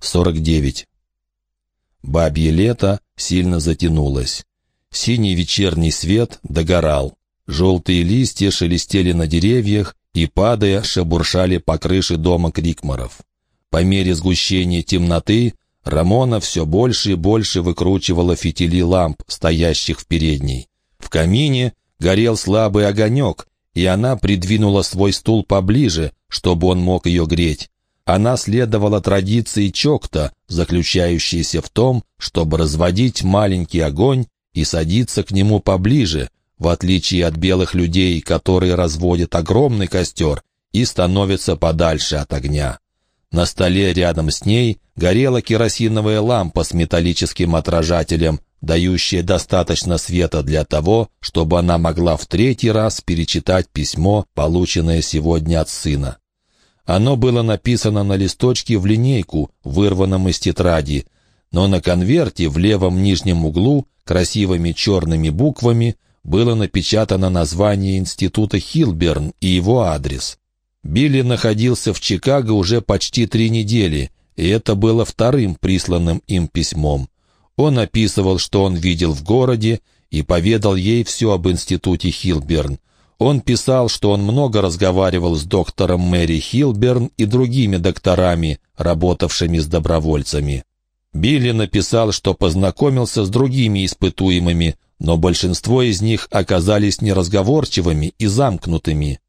49. Бабье лето сильно затянулось. Синий вечерний свет догорал. Желтые листья шелестели на деревьях и, падая, шебуршали по крыше дома Крикмаров. По мере сгущения темноты Рамона все больше и больше выкручивала фитили ламп, стоящих в передней. В камине горел слабый огонек, и она придвинула свой стул поближе, чтобы он мог ее греть. Она следовала традиции Чокта, заключающейся в том, чтобы разводить маленький огонь и садиться к нему поближе, в отличие от белых людей, которые разводят огромный костер и становятся подальше от огня. На столе рядом с ней горела керосиновая лампа с металлическим отражателем, дающая достаточно света для того, чтобы она могла в третий раз перечитать письмо, полученное сегодня от сына. Оно было написано на листочке в линейку, вырванном из тетради, но на конверте в левом нижнем углу красивыми черными буквами было напечатано название института Хилберн и его адрес. Билли находился в Чикаго уже почти три недели, и это было вторым присланным им письмом. Он описывал, что он видел в городе, и поведал ей все об институте Хилберн. Он писал, что он много разговаривал с доктором Мэри Хилберн и другими докторами, работавшими с добровольцами. Билли написал, что познакомился с другими испытуемыми, но большинство из них оказались неразговорчивыми и замкнутыми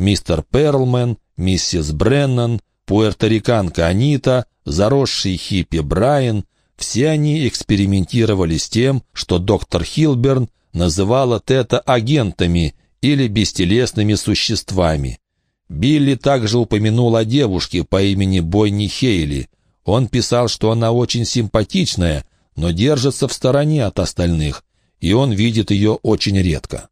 мистер Перлмен, миссис Бреннан, пуэрториканка Анита, заросший хиппи Брайан, все они экспериментировали с тем, что доктор Хилберн называла тета-агентами или бестелесными существами. Билли также упомянул о девушке по имени Бойни Хейли. Он писал, что она очень симпатичная, но держится в стороне от остальных, и он видит ее очень редко.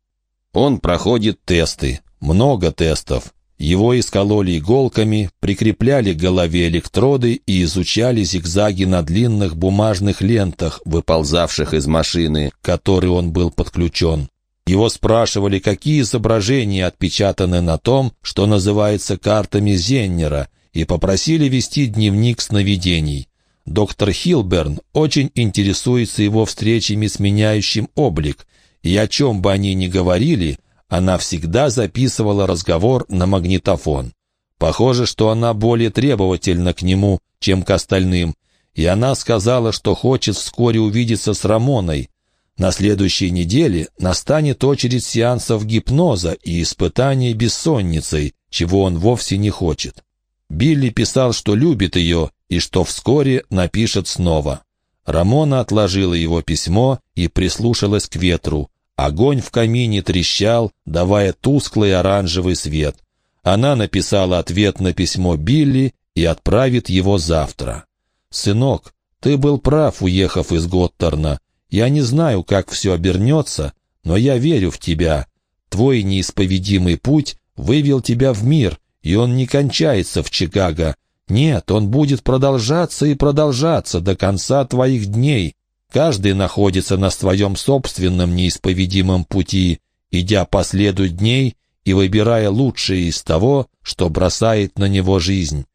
Он проходит тесты, много тестов. Его искололи иголками, прикрепляли к голове электроды и изучали зигзаги на длинных бумажных лентах, выползавших из машины, к которой он был подключен. Его спрашивали, какие изображения отпечатаны на том, что называется картами Зеннера, и попросили вести дневник сновидений. Доктор Хилберн очень интересуется его встречами с меняющим облик, и о чем бы они ни говорили – она всегда записывала разговор на магнитофон. Похоже, что она более требовательна к нему, чем к остальным, и она сказала, что хочет вскоре увидеться с Рамоной. На следующей неделе настанет очередь сеансов гипноза и испытаний бессонницей, чего он вовсе не хочет. Билли писал, что любит ее и что вскоре напишет снова. Рамона отложила его письмо и прислушалась к ветру. Огонь в камине трещал, давая тусклый оранжевый свет. Она написала ответ на письмо Билли и отправит его завтра. «Сынок, ты был прав, уехав из Готтерна. Я не знаю, как все обернется, но я верю в тебя. Твой неисповедимый путь вывел тебя в мир, и он не кончается в Чикаго. Нет, он будет продолжаться и продолжаться до конца твоих дней. Каждый находится на своем собственном неисповедимом пути, идя по следу дней и выбирая лучшее из того, что бросает на него жизнь.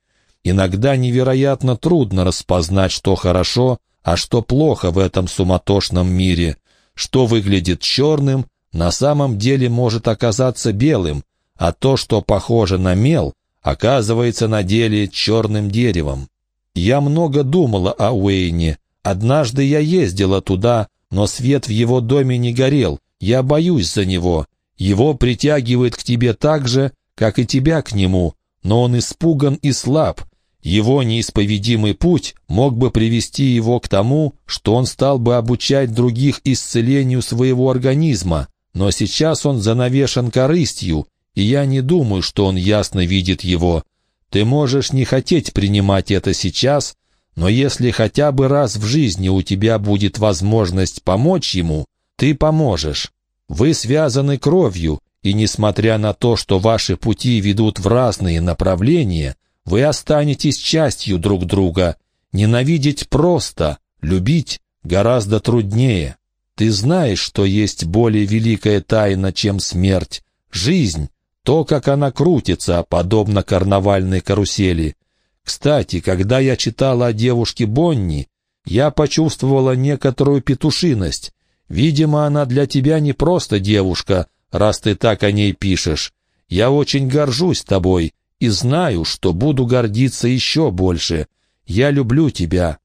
Иногда невероятно трудно распознать, что хорошо, а что плохо в этом суматошном мире. Что выглядит черным, на самом деле может оказаться белым, а то, что похоже на мел, оказывается на деле черным деревом. Я много думала о Уэйне, Однажды я ездила туда, но свет в его доме не горел. Я боюсь за него. Его притягивает к тебе так же, как и тебя к нему, но он испуган и слаб. Его неисповедимый путь мог бы привести его к тому, что он стал бы обучать других исцелению своего организма, но сейчас он занавешен корыстью, и я не думаю, что он ясно видит его. Ты можешь не хотеть принимать это сейчас, но если хотя бы раз в жизни у тебя будет возможность помочь ему, ты поможешь. Вы связаны кровью, и несмотря на то, что ваши пути ведут в разные направления, вы останетесь частью друг друга. Ненавидеть просто, любить гораздо труднее. Ты знаешь, что есть более великая тайна, чем смерть. Жизнь, то, как она крутится, подобно карнавальной карусели. Кстати, когда я читала о девушке Бонни, я почувствовала некоторую петушиность. Видимо, она для тебя не просто девушка, раз ты так о ней пишешь. Я очень горжусь тобой и знаю, что буду гордиться еще больше. Я люблю тебя».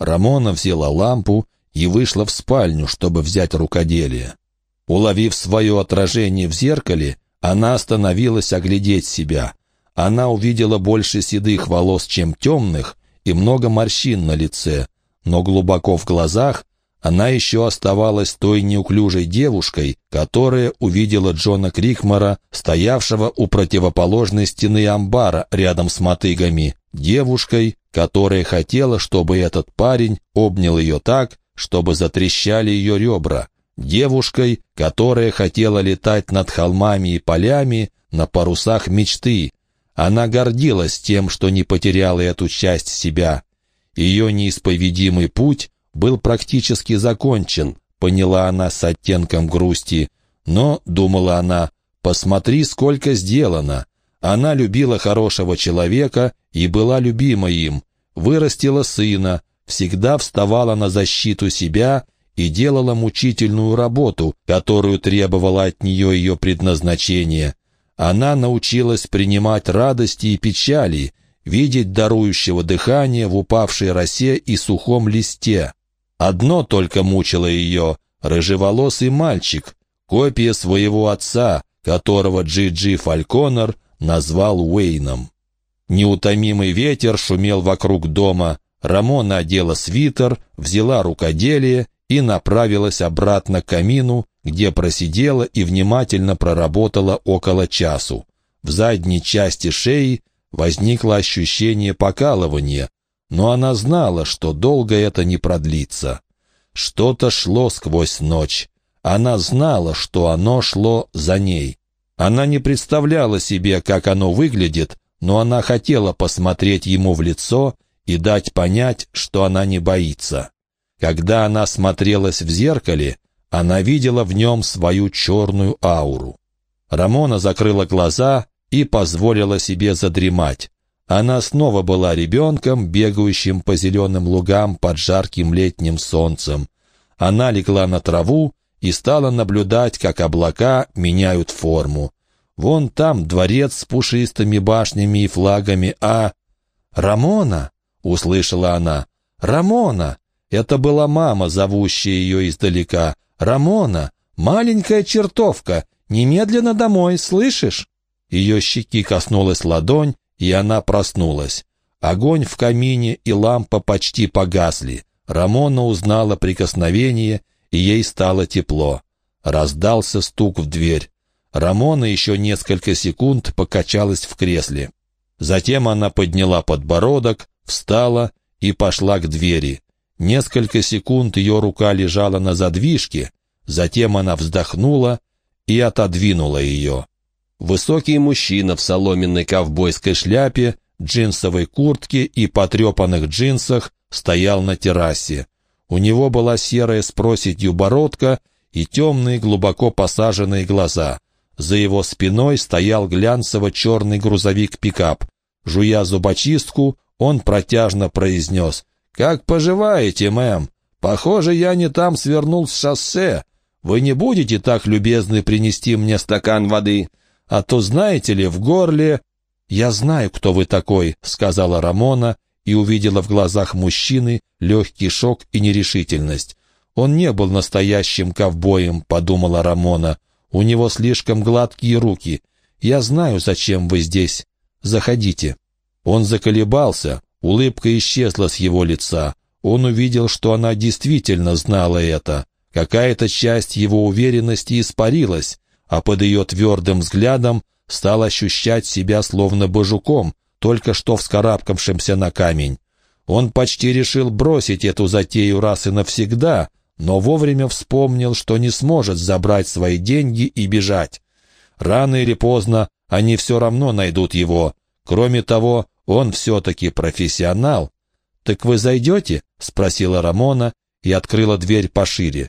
Рамона взяла лампу и вышла в спальню, чтобы взять рукоделие. Уловив свое отражение в зеркале, она остановилась оглядеть себя. Она увидела больше седых волос, чем темных, и много морщин на лице, но глубоко в глазах она еще оставалась той неуклюжей девушкой, которая увидела Джона Крикмара, стоявшего у противоположной стены амбара рядом с мотыгами, девушкой, которая хотела, чтобы этот парень обнял ее так, чтобы затрещали ее ребра, девушкой, которая хотела летать над холмами и полями на парусах мечты. Она гордилась тем, что не потеряла эту часть себя. Ее неисповедимый путь был практически закончен, поняла она с оттенком грусти. Но, думала она, посмотри, сколько сделано. Она любила хорошего человека и была любима им, вырастила сына, всегда вставала на защиту себя и делала мучительную работу, которую требовало от нее ее предназначение. Она научилась принимать радости и печали, видеть дарующего дыхания в упавшей росе и сухом листе. Одно только мучило ее — рыжеволосый мальчик, копия своего отца, которого Джи-Джи Фальконер назвал Уэйном. Неутомимый ветер шумел вокруг дома, Рамона одела свитер, взяла рукоделие и направилась обратно к камину, где просидела и внимательно проработала около часу. В задней части шеи возникло ощущение покалывания, но она знала, что долго это не продлится. Что-то шло сквозь ночь. Она знала, что оно шло за ней. Она не представляла себе, как оно выглядит, но она хотела посмотреть ему в лицо и дать понять, что она не боится. Когда она смотрелась в зеркале, она видела в нем свою черную ауру. Рамона закрыла глаза и позволила себе задремать. Она снова была ребенком, бегающим по зеленым лугам под жарким летним солнцем. Она легла на траву и стала наблюдать, как облака меняют форму. Вон там дворец с пушистыми башнями и флагами, а... «Рамона!» — услышала она. «Рамона!» Это была мама, зовущая ее издалека. «Рамона! Маленькая чертовка! Немедленно домой, слышишь?» Ее щеки коснулась ладонь, и она проснулась. Огонь в камине и лампа почти погасли. Рамона узнала прикосновение, и ей стало тепло. Раздался стук в дверь. Рамона еще несколько секунд покачалась в кресле. Затем она подняла подбородок, встала и пошла к двери. Несколько секунд ее рука лежала на задвижке, затем она вздохнула и отодвинула ее. Высокий мужчина в соломенной ковбойской шляпе, джинсовой куртке и потрепанных джинсах стоял на террасе. У него была серая с проседью бородка и темные глубоко посаженные глаза. За его спиной стоял глянцево-черный грузовик-пикап. Жуя зубочистку, он протяжно произнес «Как поживаете, мэм? Похоже, я не там свернул с шоссе. Вы не будете так любезны принести мне стакан воды?» А то, знаете ли, в горле...» «Я знаю, кто вы такой», — сказала Рамона и увидела в глазах мужчины легкий шок и нерешительность. «Он не был настоящим ковбоем», — подумала Рамона. «У него слишком гладкие руки. Я знаю, зачем вы здесь. Заходите». Он заколебался, улыбка исчезла с его лица. Он увидел, что она действительно знала это. Какая-то часть его уверенности испарилась, а под ее твердым взглядом стал ощущать себя словно божуком, только что вскарабкавшимся на камень. Он почти решил бросить эту затею раз и навсегда, но вовремя вспомнил, что не сможет забрать свои деньги и бежать. Рано или поздно они все равно найдут его. Кроме того, он все-таки профессионал. «Так вы зайдете?» — спросила Рамона и открыла дверь пошире.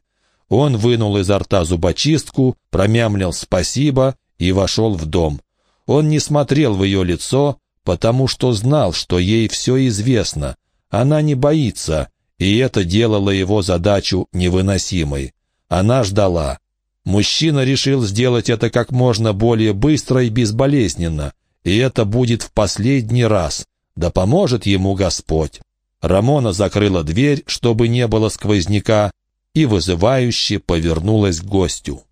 Он вынул изо рта зубочистку, промямлил «спасибо» и вошел в дом. Он не смотрел в ее лицо, потому что знал, что ей все известно. Она не боится, и это делало его задачу невыносимой. Она ждала. Мужчина решил сделать это как можно более быстро и безболезненно, и это будет в последний раз. Да поможет ему Господь. Рамона закрыла дверь, чтобы не было сквозняка, и вызывающе повернулась к гостю.